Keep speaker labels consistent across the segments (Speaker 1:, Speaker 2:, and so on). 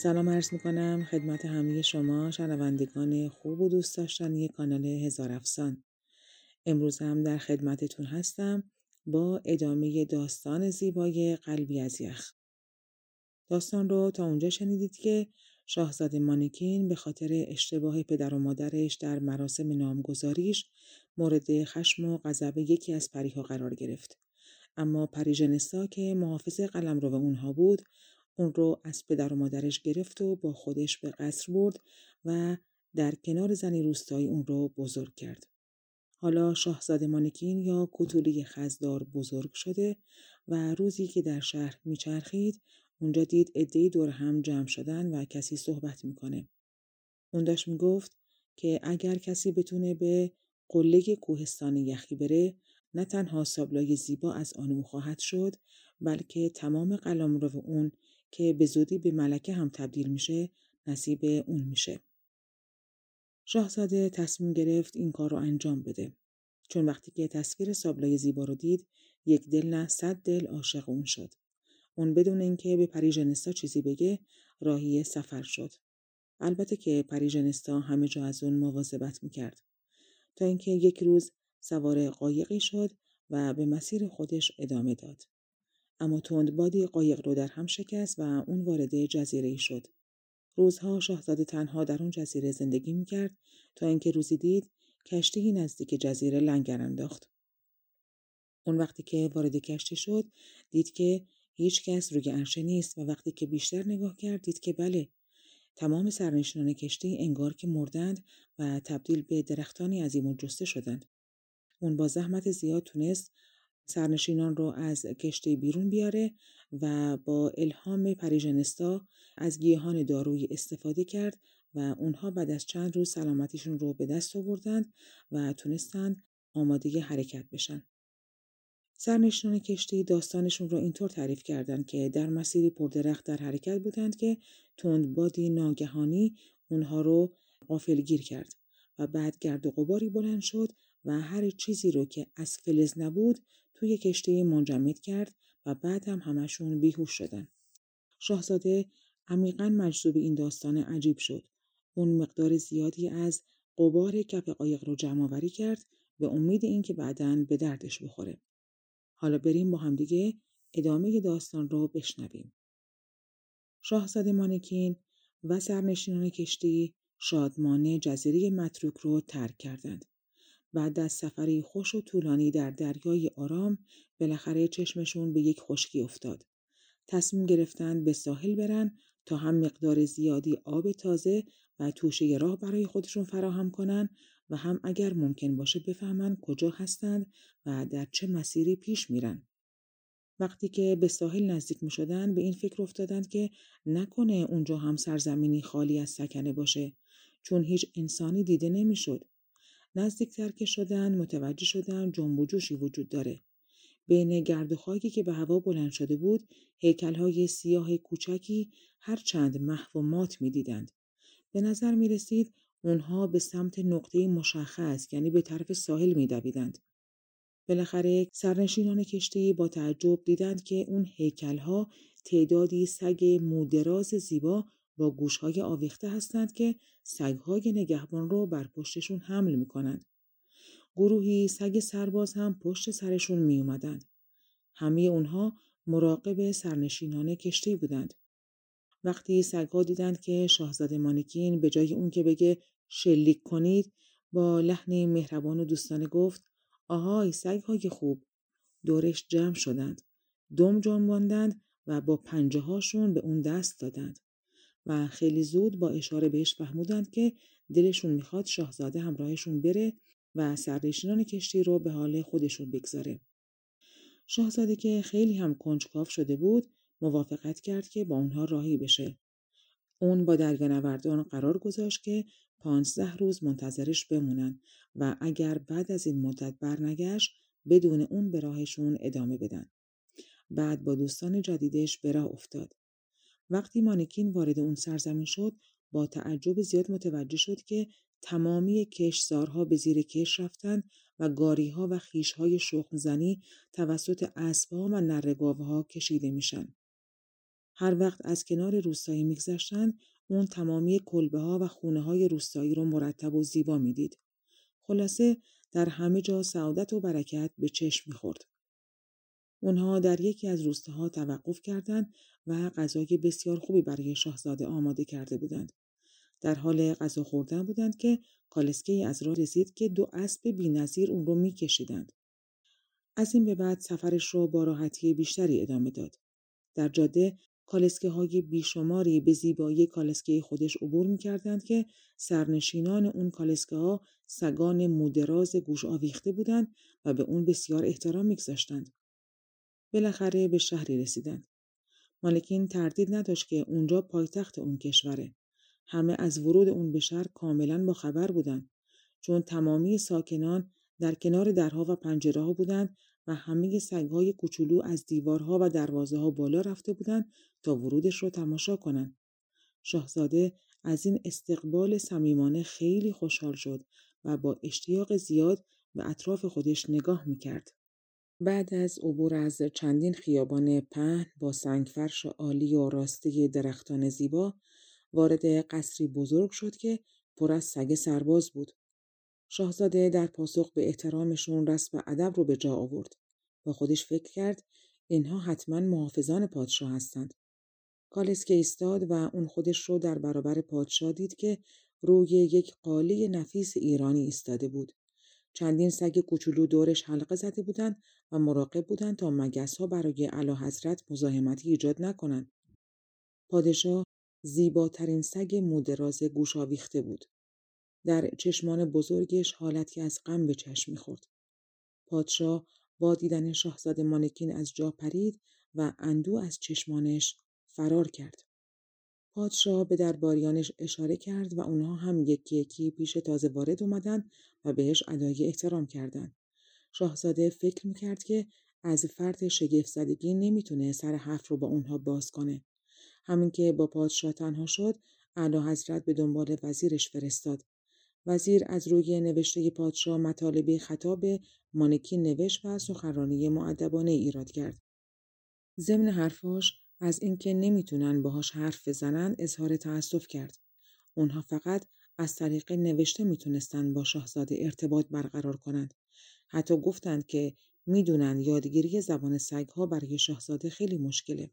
Speaker 1: سلام عرض می کنم خدمت همه شما شنوندگان خوب و دوست داشتنی کانال هزار افسان. امروز هم در خدمتتون هستم با ادامه داستان زیبای قلبی از یخ. داستان رو تا اونجا شنیدید که شاهزاده مانیکین به خاطر اشتباه پدر و مادرش در مراسم نامگذاریش مورد خشم و غضب یکی از پریها قرار گرفت. اما پریژنستا که محافظ قلم رو به اونها بود اون رو از پدر و مادرش گرفت و با خودش به قصر برد و در کنار زنی روستایی اون رو بزرگ کرد. حالا شاهزاده مانکین یا کوتولی خزدار بزرگ شده و روزی که در شهر میچرخید اونجا دید ادهی دور هم جمع شدن و کسی صحبت می‌کنه. اون داشت می‌گفت که اگر کسی بتونه به قله کوهستان یخی بره نه تنها سابلای زیبا از آن او خواهد شد بلکه تمام قلم رو اون که به زودی به ملکه هم تبدیل میشه نصیب اون میشه. شاهزاده تصمیم گرفت این کار رو انجام بده. چون وقتی که تصویر سابلای زیبا رو دید یک دل نه صد دل عاشق اون شد. اون بدون اینکه به پریژنستا چیزی بگه راهی سفر شد. البته که پریژنستا همه جا از اون مواظبت می‌کرد. تا اینکه یک روز سوار قایقی شد و به مسیر خودش ادامه داد. اما بادی قایق رو در هم شکست و اون وارد جزیره شد. روزها شاهزاده تنها در اون جزیره زندگی می‌کرد تا اینکه روزی دید کشتی نزدیک جزیره لنگر انداخت. اون وقتی که وارد کشتی شد دید که هیچ کس روی عرشه نیست و وقتی که بیشتر نگاه کرد دید که بله تمام سرنشینان کشتی انگار که مردند و تبدیل به درختانی عظیم و جسته شدند. اون با زحمت زیاد تونست سرنشینان رو از کشتی بیرون بیاره و با الهام پریژنستا از گیاهان دارویی استفاده کرد و اونها بعد از چند روز سلامتیشون رو به دست آوردند و تونستند آماده حرکت بشن. سرنشینان کشتی داستانشون رو اینطور تعریف کردند که در مسیری پردرخت در حرکت بودند که بادی ناگهانی اونها رو غافلگیر کرد و بعد گرد و غباری بلند شد و هر چیزی رو که از فلز نبود توی کشتی منجمد کرد و بعد هم همشون بیهوش شدن. شاهزاده عمیقا مجذوب این داستان عجیب شد. اون مقدار زیادی از قبار کف قایق رو جمع آوری کرد به امید اینکه بعدا به دردش بخوره. حالا بریم با همدیگه ادامه داستان رو بشنویم. شاهزاده مانکین و سرنشینان کشتی شادمانه جزیره متروک رو ترک کردند. بعد از سفری خوش و طولانی در دریای آرام بالاخره چشمشون به یک خشکی افتاد. تصمیم گرفتند به ساحل برن تا هم مقدار زیادی آب تازه و توشه راه برای خودشون فراهم کنن و هم اگر ممکن باشه بفهمن کجا هستند و در چه مسیری پیش میرن. وقتی که به ساحل نزدیک می شدن به این فکر افتادند که نکنه اونجا هم سرزمینی خالی از سکنه باشه چون هیچ انسانی دیده نمی‌شد. نزدیکتر که شدن متوجه شدن جنب جوشی وجود داره. بین گرد و خاکی که به هوا بلند شده بود های سیاه کوچکی هر چند محو و مات می‌دیدند. به نظر می رسید اونها به سمت نقطه مشخص یعنی به طرف ساحل می دویدند. بالاخره سرنشینان کشتی با تعجب دیدند که اون ها تعدادی سگ مودراز زیبا با گوشهای آویخته هستند که سگهای نگهبان را بر پشتشون حمل می کنند. گروهی سگ سرباز هم پشت سرشون می اومدند. همه اونها مراقب سرنشینان کشتی بودند. وقتی سگها دیدند که شاهزاده مانکین به جای اون که بگه شلیک کنید با لحن مهربان و دوستانه گفت آهای سگهای خوب دورش جمع شدند. دم جنباندند و با پنجه هاشون به اون دست دادند. و خیلی زود با اشاره بهش فهمودند که دلشون می‌خواد شاهزاده همراهشون بره و سرنشینان کشتی رو به حال خودشون بگذاره. شاهزاده که خیلی هم کنجکاو شده بود موافقت کرد که با اونها راهی بشه. اون با دریانوردان قرار گذاشت که پانزده روز منتظرش بمونن و اگر بعد از این مدت برنگشت بدون اون به راهشون ادامه بدن. بعد با دوستان جدیدش به راه افتاد. وقتی مانکین وارد اون سرزمین شد با تعجب زیاد متوجه شد که تمامی کشزارها به زیر کش رفتن و گاریها و خیشهای شخمزنی توسط اسبها و نرگاوها کشیده میشن. هر وقت از کنار روستایی میگذشتند اون تمامی کلبه ها و خونه های روستایی رو مرتب و زیبا می‌دید. خلاصه در همه جا سعادت و برکت به چشم می‌خورد. اونها در یکی از روستاها توقف کردند و غذای بسیار خوبی برای شاهزاده آماده کرده بودند. در حال غذا خوردن بودند که کالسکه از راه رسید که دو اسب بینظیر اون رو میکشیدند. از این به بعد سفرش رو با راحتی بیشتری ادامه داد. در جاده کالسکه های بیشماری به زیبایی کالسکه خودش عبور می کردند که سرنشینان اون کالسکه ها سگان مودراز گوش آویخته بودند و به اون بسیار احترام میگذاشتند. بالاخره به شهری رسیدند. مالکین تردید نداشت که اونجا پایتخت اون کشوره. همه از ورود اون به شهر کاملا با خبر بودند چون تمامی ساکنان در کنار درها و پنجره ها بودند و همه سگهای کوچولو از دیوارها و دروازه ها بالا رفته بودند تا ورودش رو تماشا کنند. شاهزاده از این استقبال صمیمانه خیلی خوشحال شد و با اشتیاق زیاد به اطراف خودش نگاه می‌کرد. بعد از عبور از چندین خیابان پهن با سنگفرش عالی و راسته درختان زیبا وارد قصری بزرگ شد که پر از سگ سرباز بود. شاهزاده در پاسخ به احترامشون رسم و ادب رو به جا آورد. با خودش فکر کرد اینها حتما محافظان پادشاه هستند. کالسکه ایستاد و اون خودش رو در برابر پادشاه دید که روی یک قاله نفیس ایرانی ایستاده بود. چندین سگ کوچولو دورش حلقه زده بودند و مراقب بودند تا مگس ها برای علا حضرت مزاحمتی ایجاد نکنند. پادشاه زیباترین سگ مودراز گوش آویخته بود. در چشمان بزرگش حالتی از غم به چشم می‌خورد. پادشاه با دیدن شاهزاده مانکین از جا پرید و اندو از چشمانش فرار کرد. پادشاه به درباریانش اشاره کرد و اونها هم یکی یکی پیش تازه وارد اومدن و بهش ادای احترام کردند. شاهزاده فکر می‌کرد که از فرد شگفت زدگی نمی‌تونه سر حرف رو با اونها باز کنه. همین که با پادشاه تنها شد، اعلی حضرت به دنبال وزیرش فرستاد. وزیر از روی نوشته پادشاه مطالبه خطاب مانکی نوشت و سخنرانی معدبانه ایراد کرد. ضمن حرفاش از اینکه نمی‌تونن باهاش حرف بزنن اظهار تأسف کرد. اونها فقط از طریق نوشته می‌تونستن با شاهزاده ارتباط برقرار کنند. حتی گفتند که می‌دونن یادگیری زبان سگها برای شاهزاده خیلی مشکله.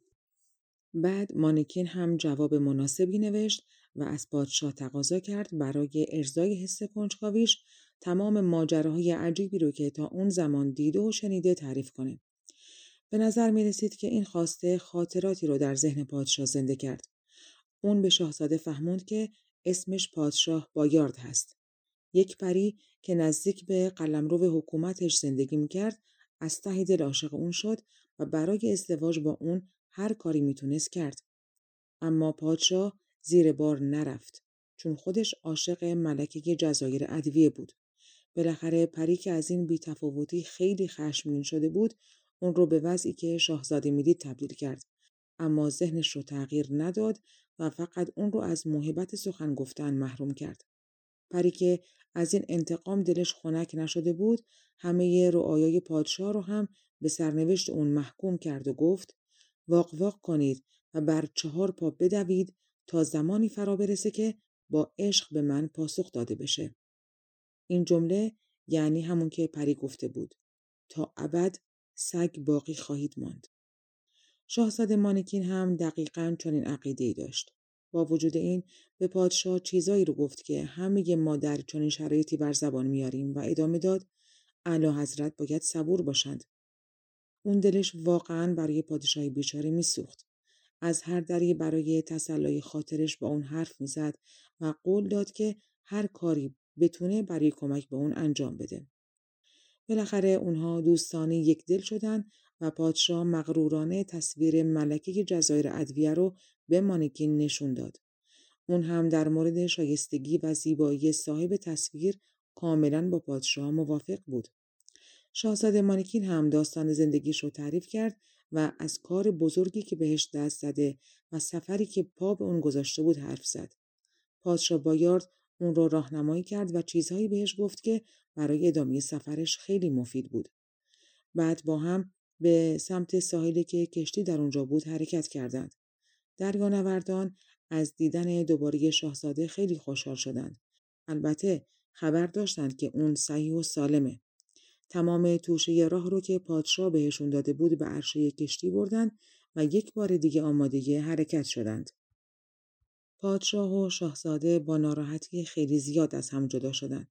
Speaker 1: بعد مانکین هم جواب مناسبی نوشت و از پادشاه تقاضا کرد برای ارزای حس کنجکاویش تمام ماجراهای عجیبی رو که تا اون زمان دیده و شنیده تعریف کنه. به نظر می رسید که این خواسته خاطراتی رو در ذهن پادشاه زنده کرد. اون به شاهزاده فهموند که اسمش پادشاه بایارد هست. یک پری که نزدیک به قلمرو حکومتش زندگی می‌کرد از ته دل عاشق اون شد و برای ازدواج با اون هر کاری می‌تونست کرد. اما پادشاه زیر بار نرفت چون خودش عاشق ملکه جزایر ادویه بود. بالاخره پری که از این بیتفاوتی خیلی خشمگین شده بود اون رو به وضعی که شاهزاده می‌دید تبدیل کرد. اما ذهنش رو تغییر نداد و فقط اون رو از محبت سخن گفتن محروم کرد. پری که از این انتقام دلش خنک نشده بود همه رعایای پادشاه رو هم به سرنوشت اون محکوم کرد و گفت واق واق کنید و بر چهار پا بدوید تا زمانی فرا برسه که با عشق به من پاسخ داده بشه. این جمله یعنی همون که پری گفته بود. تا ابد سگ باقی خواهید ماند. شاهزاده مانکین هم دقیقا چنین عقیده ای داشت. با وجود این به پادشاه چیزایی رو گفت که همه ما در چنین شرایطی بر زبان میاریم و ادامه داد اعلی حضرت باید صبور باشند. اون دلش واقعا برای پادشاهی بیچاره میسوخت. از هر دری برای تسلای خاطرش با اون حرف می‌زد و قول داد که هر کاری بتونه برای کمک به اون انجام بده. بالاخره اونها دوستانی یک دل شدن و پادشاه مغرورانه تصویر ملکه جزایر ادویه رو به مانکین نشون داد. اون هم در مورد شایستگی و زیبایی صاحب تصویر کاملا با پادشاه موافق بود. شاهزاده مانکین هم داستان زندگیش رو تعریف کرد و از کار بزرگی که بهش دست زده و سفری که پا به اون گذاشته بود حرف زد. پادشاه بایارد اون رو راهنمایی کرد و چیزهایی بهش گفت که برای ادامه سفرش خیلی مفید بود. بعد با هم به سمت ساحلی که کشتی در اونجا بود حرکت کردند. دریانوردان از دیدن دوباره شاهزاده خیلی خوشحال شدند. البته خبر داشتند که اون صحیح و سالمه. تمام توشه راه رو که پادشاه بهشون داده بود به عرشه کشتی بردند و یک بار دیگه آمادگی حرکت شدند. پادشاه و شاهزاده با ناراحتی خیلی زیاد از هم جدا شدند.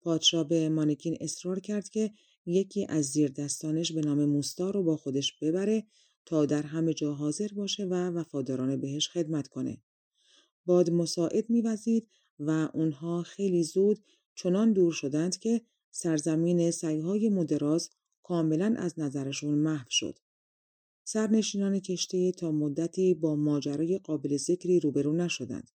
Speaker 1: پادشاه به مانکین اصرار کرد که یکی از زیر دستانش به نام موستا رو با خودش ببره تا در همه جا حاضر باشه و وفادارانه بهش خدمت کنه. باد مساعد میوزید و اونها خیلی زود چنان دور شدند که سرزمین سیهای مدراز کاملا از نظرشون محو شد. سرنشینان کشتی تا مدتی با ماجرای قابل ذکری روبرو نشدند.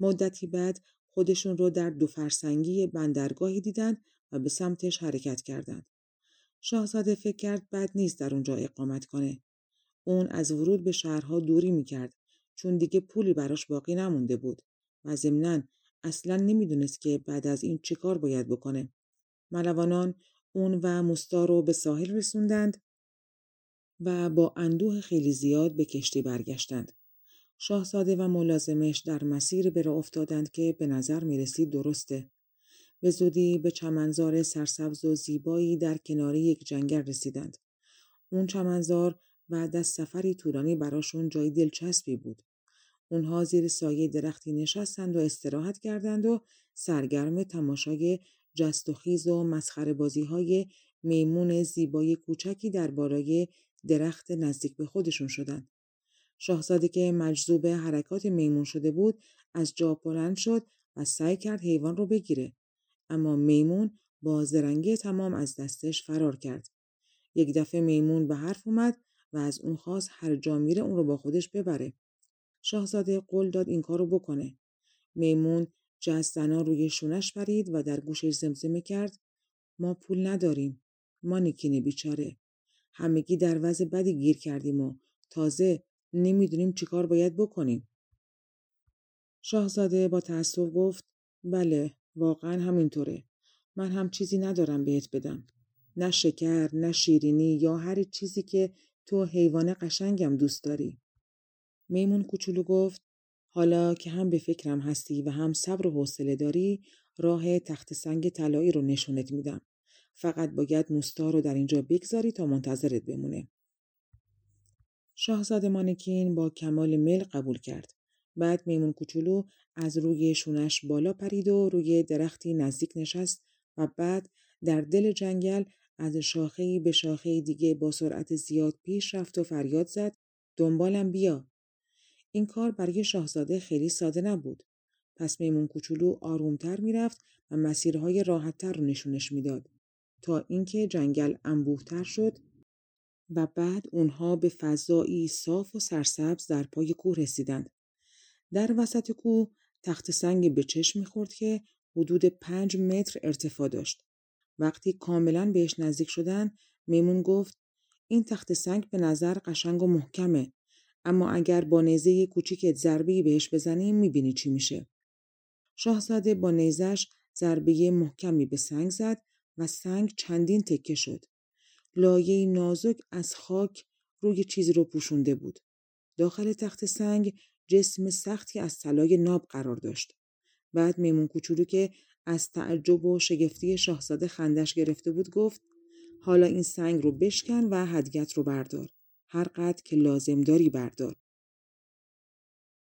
Speaker 1: مدتی بعد خودشون رو در دو فرسنگی بندرگاهی دیدند و به سمتش حرکت کردند. شاهزاده فکر کرد بد نیست در اونجا اقامت کنه. اون از ورود به شهرها دوری می‌کرد چون دیگه پولی براش باقی نمونده بود و ضمنا اصلا نمی‌دونست که بعد از این چیکار باید بکنه. ملوانان اون و مستا رو به ساحل رسوندند و با اندوه خیلی زیاد به کشتی برگشتند. شاهزاده و ملازمش در مسیر به افتادند که به نظر می رسید درسته. به زودی به چمنزار سرسبز و زیبایی در کنار یک جنگل رسیدند. اون چمنزار بعد از سفری طولانی براشون جای دلچسبی بود. اونها زیر سایه درختی نشستند و استراحت کردند و سرگرم تماشای جست و خیز و مسخره بازی های میمون زیبای کوچکی در بالای درخت نزدیک به خودشون شدند. شاهزاده که مجذوب حرکات میمون شده بود از جا بلند شد و سعی کرد حیوان رو بگیره. اما میمون با زرنگی تمام از دستش فرار کرد. یک دفعه میمون به حرف اومد و از اون خواست هر جا میره اون رو با خودش ببره. شاهزاده قول داد این کارو بکنه. میمون جزدنا روی شونش برید و در گوشش زمزمه کرد ما پول نداریم. ما نکینه بیچاره. همگی در وضع بدی گیر کردیم و تازه نمی‌دونیم چیکار باید بکنیم. شاهزاده با تأسف گفت بله واقعا همینطوره. من هم چیزی ندارم بهت بدم. نه شکر، نه شیرینی یا هر چیزی که تو حیوان قشنگم دوست داری. میمون کوچولو گفت حالا که هم به فکرم هستی و هم صبر و حوصله داری راه تخت سنگ طلایی رو نشونت میدم. فقط باید موستا رو در اینجا بگذاری تا منتظرت بمونه. شاهزاده مانکین با کمال میل قبول کرد. بعد میمون کوچولو از روی شونش بالا پرید و روی درختی نزدیک نشست و بعد در دل جنگل از شاخه به شاخه دیگه با سرعت زیاد پیش رفت و فریاد زد دنبالم بیا. این کار برای شاهزاده خیلی ساده نبود. پس میمون کوچولو آرومتر می‌رفت و مسیرهای راحتتر رو نشونش می‌داد تا اینکه جنگل انبوهتر شد و بعد اونها به فضایی صاف و سرسبز در پای کوه رسیدند. در وسط کوه تخت سنگ به چشم می‌خورد که حدود پنج متر ارتفاع داشت. وقتی کاملا بهش نزدیک شدن میمون گفت این تخت سنگ به نظر قشنگ و محکمه اما اگر با نیزه کوچیکت ضربه بهش بزنیم می‌بینی چی میشه. شاهزاده با نیزش ضربه محکمی به سنگ زد و سنگ چندین تکه شد. لایه نازک از خاک روی چیزی رو پوشونده بود. داخل تخت سنگ جسم سختی از طلای ناب قرار داشت. بعد میمون کوچولو که از تعجب و شگفتی شاهزاده خندش گرفته بود گفت حالا این سنگ رو بشکن و هدیت رو بردار. هر قدر که لازم داری بردار.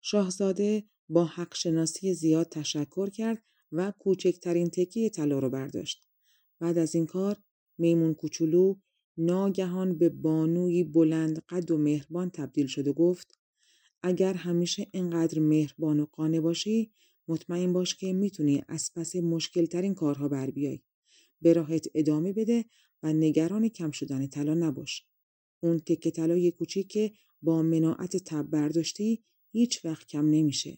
Speaker 1: شاهزاده با حق شناسی زیاد تشکر کرد و کوچکترین تکیه طلا رو برداشت. بعد از این کار میمون کوچولو ناگهان به بانوی بلند قد و مهربان تبدیل شد و گفت اگر همیشه اینقدر مهربان و قانه باشی مطمئن باش که می‌تونی از پس مشکل ترین کارها بر بیای. به راهت ادامه بده و نگران کم شدن طلا نباش. اون تکه طلای کوچیک که با مناعت تب برداشتی هیچ وقت کم نمیشه.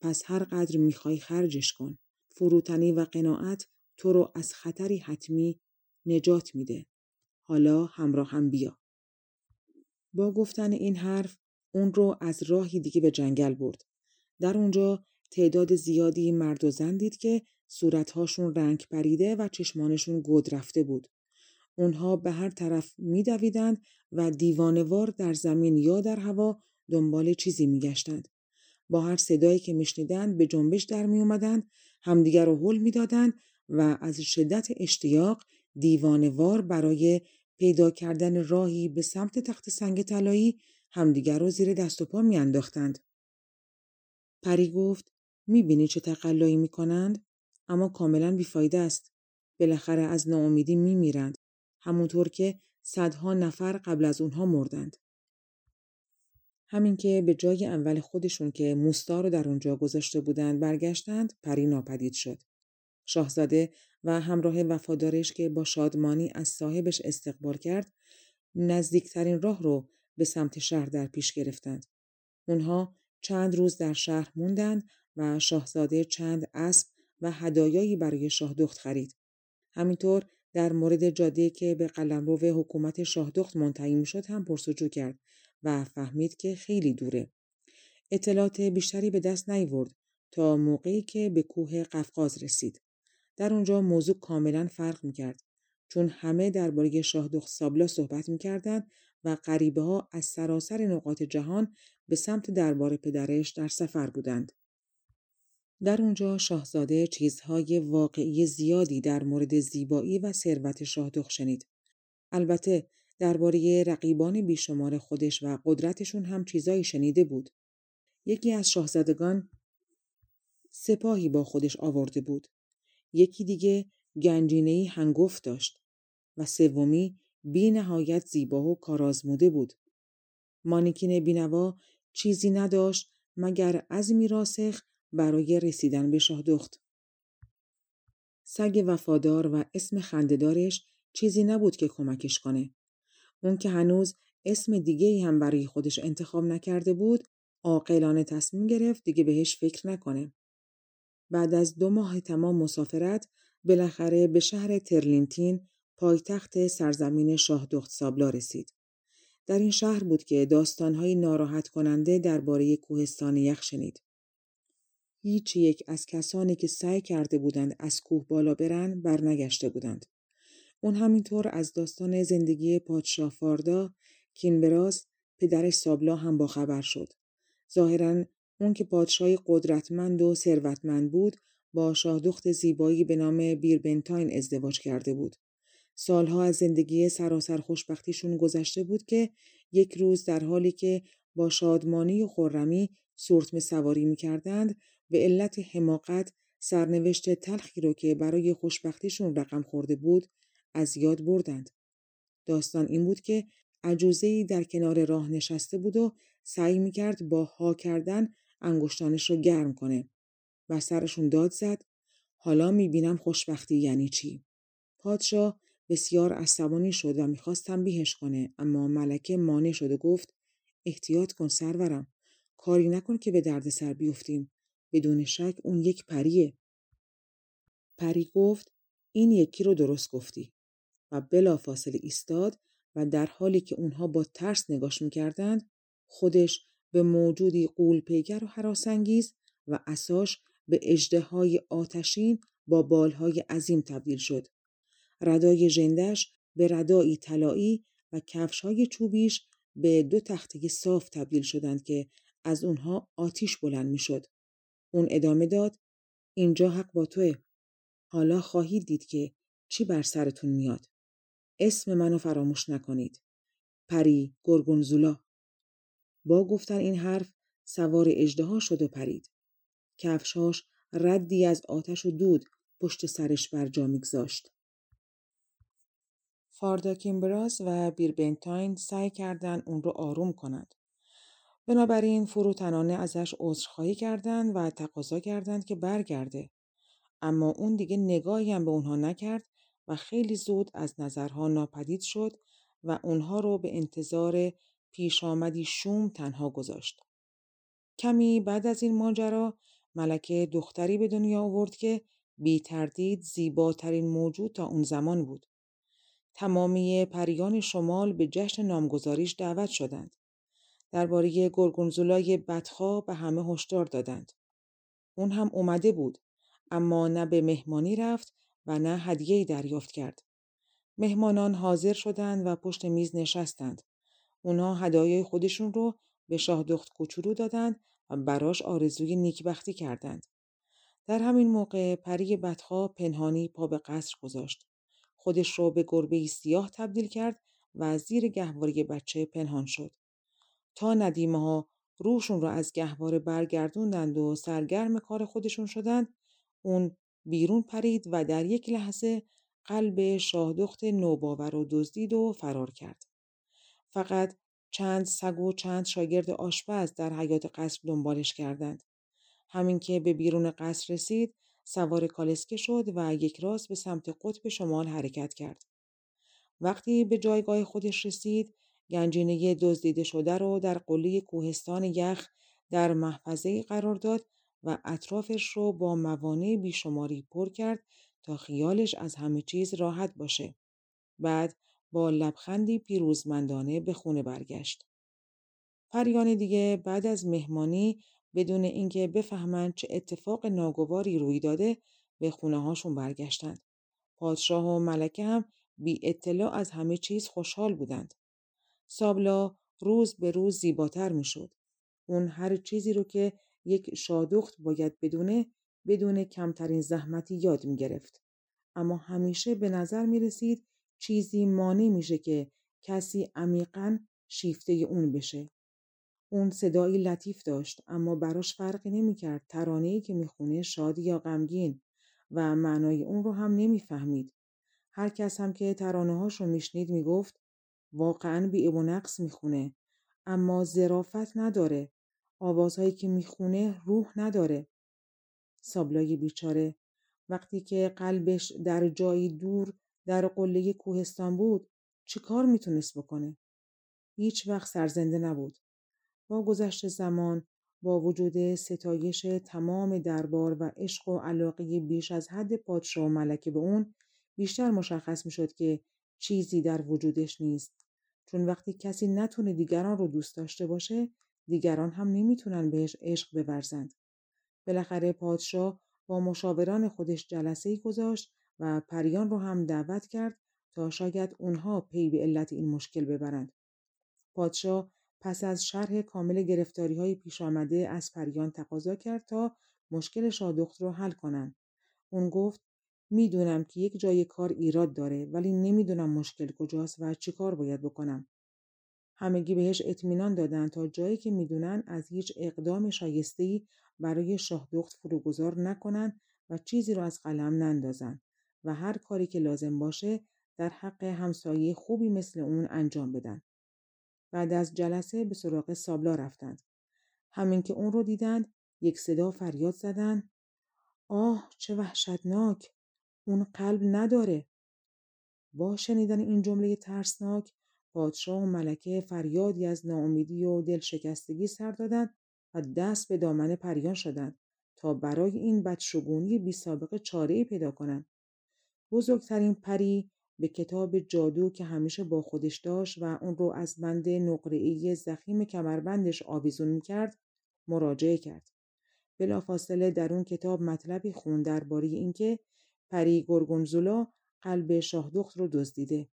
Speaker 1: پس هر قدر می‌خوای خرجش کن. فروتنی و قناعت تو رو از خطری حتمی نجات میده. حالا همراه هم بیا. با گفتن این حرف اون رو از راهی دیگه به جنگل برد. در اونجا تعداد زیادی مرد و زن دید که صورتهاشون رنگ پریده و چشمانشون گود رفته بود. اونها به هر طرف میدویدند و دیوانوار در زمین یا در هوا دنبال چیزی میگشتند. با هر صدایی که میشنیدند به جنبش در می اومدند، همدیگر رو حل می‌دادند و از شدت اشتیاق دیوانوار برای پیدا کردن راهی به سمت تخت سنگ طلایی همدیگر رو زیر دست و پا میانداختند. پری گفت می‌بینی چه تقلایی می‌کنند اما کاملا بیفایده است. بالاخره از ناامیدی میمیرند. همونطور که صدها نفر قبل از اونها مردند. همین که به جای اول خودشون که موستا رو در اونجا گذاشته بودند برگشتند پری ناپدید شد. شاهزاده و همراه وفادارش که با شادمانی از صاحبش استقبال کرد نزدیکترین راه رو به سمت شهر در پیش گرفتند. اونها چند روز در شهر موندند و شاهزاده چند اسب و هدایایی برای شاهدخت خرید. همینطور در مورد جاده که به قلمرو حکومت شاهدخت منتهی می‌شد هم پرسجو کرد و فهمید که خیلی دوره. اطلاعات بیشتری به دست نیورد تا موقعی که به کوه قفقاز رسید. در اونجا موضوع کاملا فرق می‌کرد چون همه درباره شاهدخت سابلا صحبت می‌کردند و غریبه ها از سراسر نقاط جهان به سمت دربار پدرش در سفر بودند. در اونجا شاهزاده چیزهای واقعی زیادی در مورد زیبایی و ثروت شاهدخت شنید. البته درباره رقیبان بیشمار خودش و قدرتشون هم چیزایی شنیده بود. یکی از شاهزادگان سپاهی با خودش آورده بود. یکی دیگه گنجینهی هنگفت داشت و سومی بی نهایت زیبا و کارازموده بود. مانیکین بینوا چیزی نداشت مگر از میراسخ برای رسیدن به شاهدخت. سگ وفادار و اسم خندهدارش چیزی نبود که کمکش کنه. اون که هنوز اسم دیگه هم برای خودش انتخاب نکرده بود، عاقلانه تصمیم گرفت دیگه بهش فکر نکنه. بعد از دو ماه تمام مسافرت، بالاخره به شهر ترلینتین پایتخت سرزمین شاهدخت سابلا رسید. در این شهر بود که داستانهای ناراحت کننده درباره کوهستان یخ شنید. هیچ یک از کسانی که سعی کرده بودند از کوه بالا برن برنگشته بودند. اون همینطور از داستان زندگی پادشاه فاردا کینبراس پدرش سابلا هم باخبر شد. ظاهرا اون که پادشاهی قدرتمند و ثروتمند بود با شاهدخت زیبایی به نام بیربنتاین ازدواج کرده بود. سالها از زندگی سراسر خوشبختیشون گذشته بود که یک روز در حالی که با شادمانی و خورمی سورتمه سواری می‌کردند به علت حماقت سرنوشت تلخی رو که برای خوشبختیشون رقم خورده بود از یاد بردند. داستان این بود که عجوزهی در کنار راه نشسته بود و سعی می‌کرد با ها کردن انگشتانش رو گرم کنه و سرشون داد زد حالا می‌بینم خوشبختی یعنی چی؟ پادشاه بسیار عصبانی شد و می‌خواست تنبیهش کنه اما ملکه مانع شد و گفت احتیاط کن سرورم کاری نکن که به درد سر بیفتیم بدون شک اون یک پریه پری گفت این یکی رو درست گفتی و بلا فاصله ایستاد و در حالی که اونها با ترس نگاش می‌کردند خودش به موجودی قولپیگر و حراسانگیز و اساش به اجده آتشین با بالهای عظیم تبدیل شد. ردای ژندش به ردایی طلایی و کفشهای چوبیش به دو تخته صاف تبدیل شدند که از اونها آتیش بلند می‌شد. اون ادامه داد اینجا حق با توه. حالا خواهید دید که چی بر سرتون میاد. اسم منو فراموش نکنید. پری گرگونزولا. با گفتن این حرف سوار اجده شد و پرید. کفشاش ردی از آتش و دود پشت سرش بر جا میگذاشت. فاردا کیمبراس و بیربنتاین سعی کردند اون رو آروم کنند. بنابراین فروتنانه ازش عذرخواهی کردند و تقاضا کردند که برگرده. اما اون دیگه نگاهی هم به اونها نکرد و خیلی زود از نظرها ناپدید شد و اونها رو به انتظار پیش آمدی شوم تنها گذاشت. کمی بعد از این ماجرا ملکه دختری به دنیا آورد که بی تردید زیباترین موجود تا اون زمان بود. تمامی پریان شمال به جشن نامگذاریش دعوت شدند. درباره گرگونزولای بدخواه به همه هشدار دادند. اون هم اومده بود اما نه به مهمانی رفت و نه هدیه‌ای دریافت کرد. مهمانان حاضر شدند و پشت میز نشستند. اونا هدایای خودشون رو به شاه دخت کوچولو دادند و براش آرزوی نیکبختی کردند. در همین موقع پری بدخواه پنهانی پا به قصر گذاشت. خودش رو به گربه سیاه تبدیل کرد و زیر گهواره بچه پنهان شد. تا ندیمه ها روشون رو از گهواره برگردوندند و سرگرم کار خودشون شدند اون بیرون پرید و در یک لحظه قلب شاهدخت نوباور و دزدید و فرار کرد. فقط چند سگ و چند شاگرد آشپز در حیات قصر دنبالش کردند. همین که به بیرون قصر رسید سوار کالسکه شد و یک راست به سمت قطب شمال حرکت کرد. وقتی به جایگاه خودش رسید گنجینه دزدیده شده رو در قله کوهستان یخ در محفظه قرار داد و اطرافش رو با موانع بیشماری پر کرد تا خیالش از همه چیز راحت باشه. بعد با لبخندی پیروزمندانه به خونه برگشت. پریان دیگه بعد از مهمانی بدون اینکه بفهمند چه اتفاق ناگواری روی داده به خونه هاشون برگشتند. پادشاه و ملکه هم بی اطلاع از همه چیز خوشحال بودند. سابلا روز به روز زیباتر می شد. اون هر چیزی رو که یک شادخت باید بدونه بدون کمترین زحمتی یاد می گرفت. اما همیشه به نظر می رسید چیزی مانع میشه که کسی عمیقا شیفته اون بشه. اون صدایی لطیف داشت اما براش فرقی نمی‌کرد ترانه‌ای که می‌خونه شادی یا غمگین و معنای اون رو هم نمی‌فهمید. هر کس هم که ترانه هاش رو میشنید می‌گفت واقعا بی و نقص می‌خونه اما زرافت نداره. آوازهایی که می‌خونه روح نداره. سابلای بیچاره وقتی که قلبش در جایی دور در قله کوهستان بود چه کار می‌تونست بکنه؟ هیچ وقت سرزنده نبود. با گذشت زمان با وجود ستایش تمام دربار و عشق و علاقه بیش از حد پادشاه و ملکه به اون بیشتر مشخص می‌شد که چیزی در وجودش نیست چون وقتی کسی نتونه دیگران رو دوست داشته باشه دیگران هم نمی‌تونن بهش عشق بورزند بالاخره پادشاه با مشاوران خودش جلسه ای گذاشت و پریان رو هم دعوت کرد تا شاید اونها پی به علت این مشکل ببرند. پادشاه پس از شرح کامل گرفتاری های پیش آمده از پریان تقاضا کرد تا مشکل شادخت رو حل کنند. اون گفت می‌دونم که یک جای کار ایراد داره ولی نمی‌دونم مشکل کجاست و چی کار باید بکنم. همگی بهش اطمینان دادند تا جایی که می‌دونن از هیچ اقدام شایسته‌ای برای شاهدخت فروگذار نکنن و چیزی رو از قلم نندازن و هر کاری که لازم باشه در حق همسایه خوبی مثل اون انجام بدن. بعد از جلسه به سراغ سابلا رفتند. همین که اون رو دیدند یک صدا فریاد زدن آه چه وحشتناک اون قلب نداره با شنیدن این جمله ترسناک پادشاه و ملکه فریادی از ناامیدی و دلشکستگی سر دادند و دست به دامن پریان شدند تا برای این بدشگونی بی سابقه چاره پیدا کنند. بزرگترین پری به کتاب جادو که همیشه با خودش داشت و اون رو از بند نقره‌ای زخیم کمربندش آویزون می‌کرد مراجعه کرد. بلافاصله در اون کتاب مطلبی خون درباره اینکه پری گرگونزولا قلب شاهدخت رو دزدیده.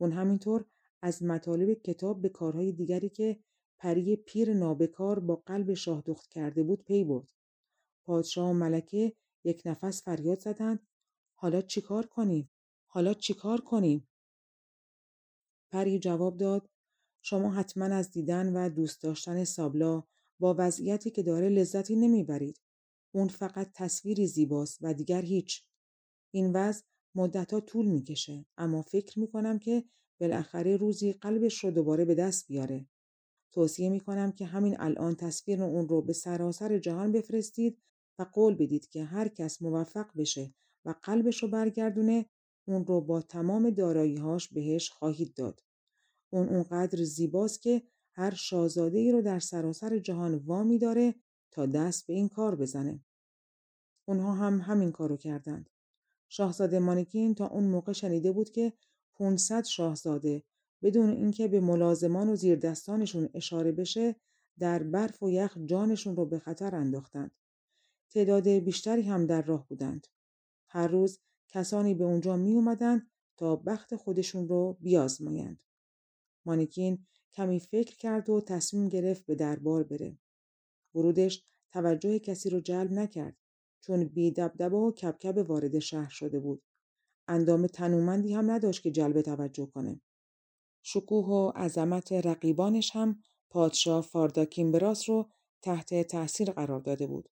Speaker 1: اون همینطور از مطالب کتاب به کارهای دیگری که پری پیر نابکار با قلب شاهدخت کرده بود پی برد. پادشاه و ملکه یک نفس فریاد زدند حالا چیکار کنیم؟ حالا چیکار کنیم؟ پری جواب داد شما حتما از دیدن و دوست داشتن سابلا با وضعیتی که داره لذتی نمی‌برید. اون فقط تصویری زیباست و دیگر هیچ. این وضع مدتها طول می‌کشه اما فکر می‌کنم که بالاخره روزی قلبش رو دوباره به دست بیاره. توصیه می کنم که همین الان تصویر اون رو به سراسر جهان بفرستید و قول بدید که هر کس موفق بشه و قلبش رو برگردونه اون رو با تمام داراییهاش بهش خواهید داد. اون اونقدر زیباست که هر شاهزاده ای رو در سراسر جهان وامی داره تا دست به این کار بزنه. اونها هم همین کارو کردند. شاهزاده مانیکین تا اون موقع شنیده بود که 500 شاهزاده بدون اینکه به ملازمان و زیردستانشون اشاره بشه در برف و یخ جانشون رو به خطر انداختند. تعداد بیشتری هم در راه بودند. هر روز کسانی به اونجا می اومدن تا بخت خودشون رو بیازمایند. مانیکین کمی فکر کرد و تصمیم گرفت به دربار بره. ورودش توجه کسی رو جلب نکرد چون بی دبدبه و کبکب وارد شهر شده بود. اندام تنومندی هم نداشت که جلب توجه کنه. شکوه و عظمت رقیبانش هم پادشاه فارداکیمبراس رو تحت تأثیر قرار داده بود.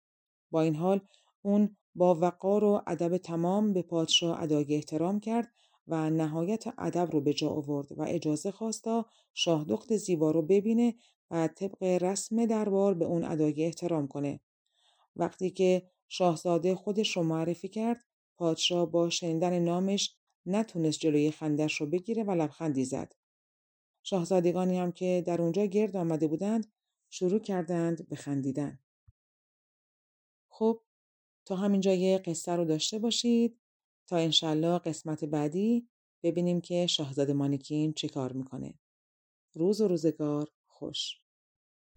Speaker 1: با این حال اون با وقار و ادب تمام به پادشاه ادای احترام کرد و نهایت ادب رو به جا آورد و اجازه خواست تا شاهدخت زیبا رو ببینه و طبق رسم دربار به اون ادای احترام کنه. وقتی که شاهزاده خودش رو معرفی کرد، پادشاه با شنیدن نامش نتونست جلوی خندش رو بگیره و لبخندی زد. شاهزادگانی هم که در اونجا گرد آمده بودند شروع کردند به خندیدن. خب تا همینجا یه قصه رو داشته باشید تا انشالله قسمت بعدی ببینیم که شاهزاده مانیکین چی کار می‌کنه. روز و روزگار خوش.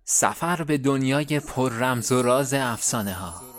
Speaker 2: سفر به دنیای پر رمز و راز افسانه ها